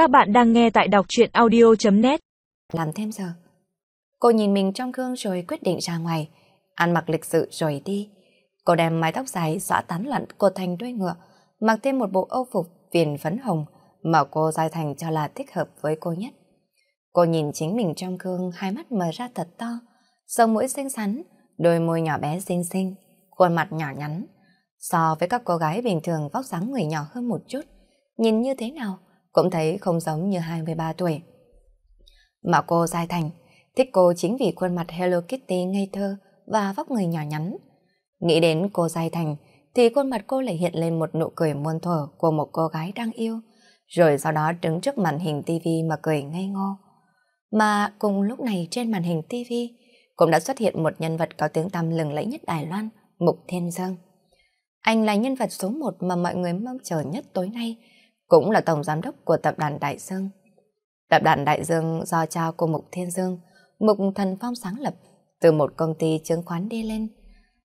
Các bạn đang nghe tại đọc truyện audio.net Làm thêm giờ. Cô nhìn mình trong gương rồi quyết định ra ngoài, ăn mặc lịch sự rồi đi. Cô đem mái tóc dài xõa tán lặn cột thành đuôi ngựa, mặc thêm một bộ âu phục viền phấn hồng mà cô dài thành cho là thích hợp với cô nhất. Cô nhìn chính mình trong gương, hai mắt mở ra thật to, sống mũi xinh xắn, đôi môi nhỏ bé xinh xinh, khuôn mặt nhỏ nhắn. So với các cô gái bình thường vóc dáng người nhỏ hơn một chút, nhìn như thế nào cũng thấy không giống như 23 tuổi. Mà cô Giai Thành thích cô chính vì khuôn mặt Hello Kitty ngây thơ và vóc người nhỏ nhắn. Nghĩ đến cô Giai Thành thì khuôn mặt cô lại hiện lên một nụ cười muôn thuở của một cô gái đang yêu, rồi sau đó đứng trước màn hình tivi mà cười ngây ngô. Mà cùng lúc này trên màn hình tivi cũng đã xuất hiện một nhân vật có tiếng tăm lừng lẫy nhất Đài Loan, Mục Thiên Dương. Anh là nhân vật số một mà mọi người mong chờ nhất tối nay, cũng là tổng giám đốc của tập đoàn Đại Dương. Tập đoàn Đại Dương do cha của Mục Thiên Dương, Mục Thần Phong sáng lập, từ một công ty chứng khoán đi lên.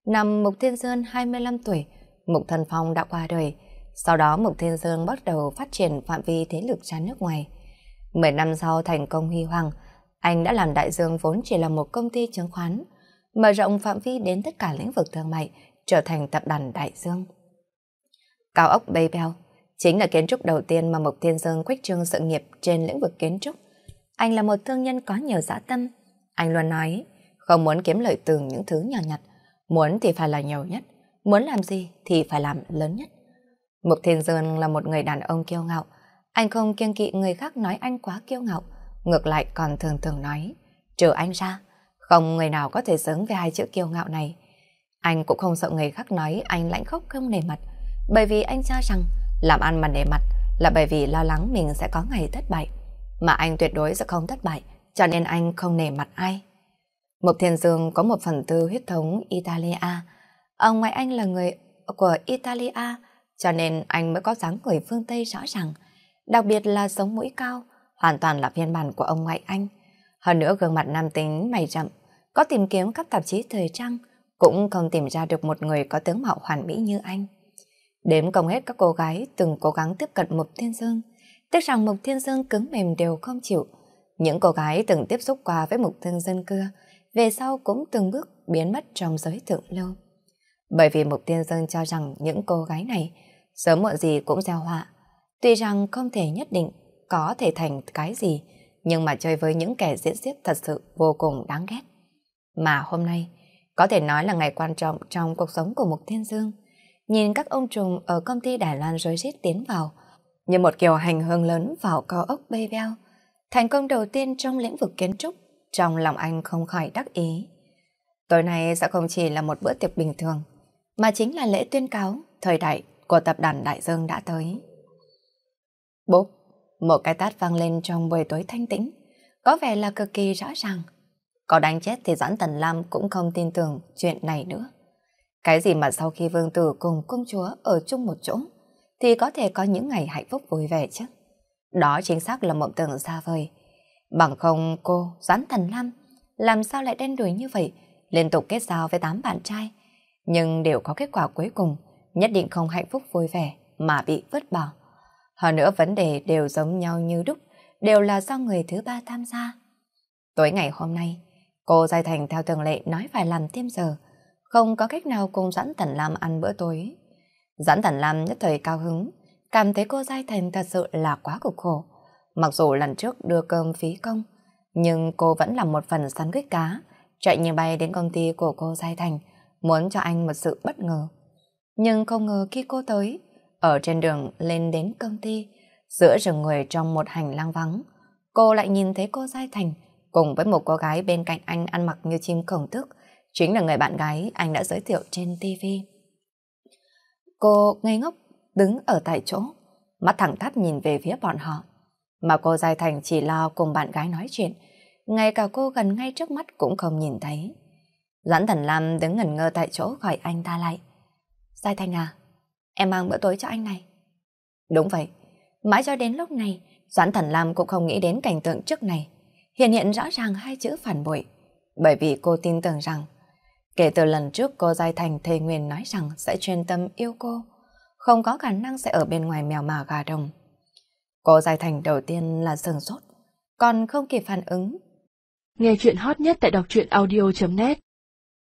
Năm Mục Thiên Dương 25 tuổi, Mục Thần Phong đã qua đời, sau đó Mục Thiên Dương bắt đầu phát triển phạm vi thế lực ra nước ngoài. Mười năm sau thành công huy hoàng, anh đã làm Đại Dương vốn chỉ là một công ty chứng khoán, mở rộng phạm vi đến tất cả lĩnh vực thương mại, trở thành tập đoàn Đại Dương. Cao ốc Baybell chính là kiến trúc đầu tiên mà Mộc Thiên Dương quách trương sự nghiệp trên lĩnh vực kiến trúc. Anh là một thương nhân có nhiều dã tâm. Anh luôn nói, không muốn kiếm lợi từ những thứ nhỏ nhặt, muốn thì phải là nhiều nhất, muốn làm gì thì phải làm lớn nhất. Mục Thiên Dương là một người đàn ông kiêu ngạo, anh không kiêng kỵ người khác nói anh quá kiêu ngạo, ngược lại còn thường thường nói, trừ anh ra, không người nào có thể xứng với hai chữ kiêu ngạo này. Anh cũng không sợ người khác nói anh lãnh khốc không nề mặt, bởi vì anh cho rằng làm ăn mà nề mặt là bởi vì lo lắng mình sẽ có ngày thất bại. Mà anh tuyệt đối sẽ không thất bại, cho nên anh không nề mặt ai. Mục Thiên Dương có một phần tư huyết thống Italia. Ông ngoại anh là người của Italia, cho nên anh mới có dáng người phương Tây rõ ràng. Đặc biệt là sống mũi cao, hoàn toàn là phiên bản của ông ngoại anh. Hơn nữa gương mặt nam tính mày rậm, có tìm kiếm các tạp chí thời trang, cũng không tìm ra được một người có tướng mạo hoàn mỹ như anh. Đếm công hết các cô gái từng cố gắng tiếp cận Mục Thiên Dương, tiếc rằng Mục Thiên Dương cứng mềm đều không chịu. Những cô gái từng tiếp xúc qua với Mục Thiên Dương cưa, về sau cũng từng bước biến mất trong giới thượng lâu. Bởi vì Mục Thiên Dương cho rằng những cô gái này sớm muộn gì cũng gieo họa. Tuy rằng không thể nhất định có thể thành cái gì, nhưng mà chơi với những kẻ diễn xiết thật sự vô cùng đáng ghét. Mà hôm nay, có thể nói là ngày quan trọng trong cuộc sống của Mục Thiên Dương. Nhìn các ông trùng ở công ty Đài Loan rối rít tiến vào, như một kiểu hành hương lớn vào cao ốc bay beo. Thành công đầu tiên trong lĩnh vực kiến trúc, trong lòng anh không khỏi đắc ý. Tối nay sẽ không chỉ là một bữa tiệc bình thường, mà chính là lễ tuyên cáo thời đại của tập đoàn Đại Dương đã tới. Bốp, một cái tát vang lên trong buổi tối thanh tĩnh, có vẻ là cực kỳ rõ ràng. Có đánh chết thì Doãn Tần Lam cũng không tin tưởng chuyện này nữa. Cái gì mà sau khi vương tử cùng công chúa ở chung một chỗ, thì có thể có những ngày hạnh phúc vui vẻ chứ. Đó chính xác là mộng tưởng xa vời. Bằng không cô, Doãn thần Lam, làm sao lại đen đuổi như vậy, liên tục kết giao với tám bạn trai, nhưng đều có kết quả cuối cùng, nhất định không hạnh phúc vui vẻ mà bị vứt bỏ. Hơn nữa vấn đề đều giống nhau như đúc, đều là do người thứ ba tham gia. Tối ngày hôm nay, cô Giai Thành theo thường lệ nói phải làm thêm giờ, không có cách nào cùng Doãn Tần Lam ăn bữa tối. Doãn Tần Lam nhất thời cao hứng, cảm thấy cô Giai Thành thật sự là quá cực khổ. Mặc dù lần trước đưa cơm phí công, nhưng cô vẫn làm một phần sandwich cá, chạy như bay đến công ty của cô Giai Thành, muốn cho anh một sự bất ngờ. Nhưng không ngờ khi cô tới, ở trên đường lên đến công ty, giữa rừng người trong một hành lang vắng, cô lại nhìn thấy cô Giai Thành cùng với một cô gái bên cạnh anh ăn mặc như chim khổng tước, chính là người bạn gái anh đã giới thiệu trên TV. Cô ngây ngốc đứng ở tại chỗ, mắt thẳng thắt nhìn về phía bọn họ. Mà cô Giai Thành chỉ lo cùng bạn gái nói chuyện, ngay cả cô gần ngay trước mắt cũng không nhìn thấy. Doãn Thần Lam đứng ngẩn ngơ tại chỗ gọi anh ta lại. Giai Thành à, em mang bữa tối cho anh này. Đúng vậy, mãi cho đến lúc này, Doãn Thần Lam cũng không nghĩ đến cảnh tượng trước này. Hiện hiện rõ ràng hai chữ phản bội, bởi vì cô tin tưởng rằng Kể từ lần trước cô Giai Thành thề nguyện nói rằng sẽ chuyên tâm yêu cô, không có khả năng sẽ ở bên ngoài mèo mà gà đồng. Cô Giai Thành đầu tiên là sừng sốt, còn không kịp phản ứng. Nghe chuyện hot nhất tại đọc truyện audio.net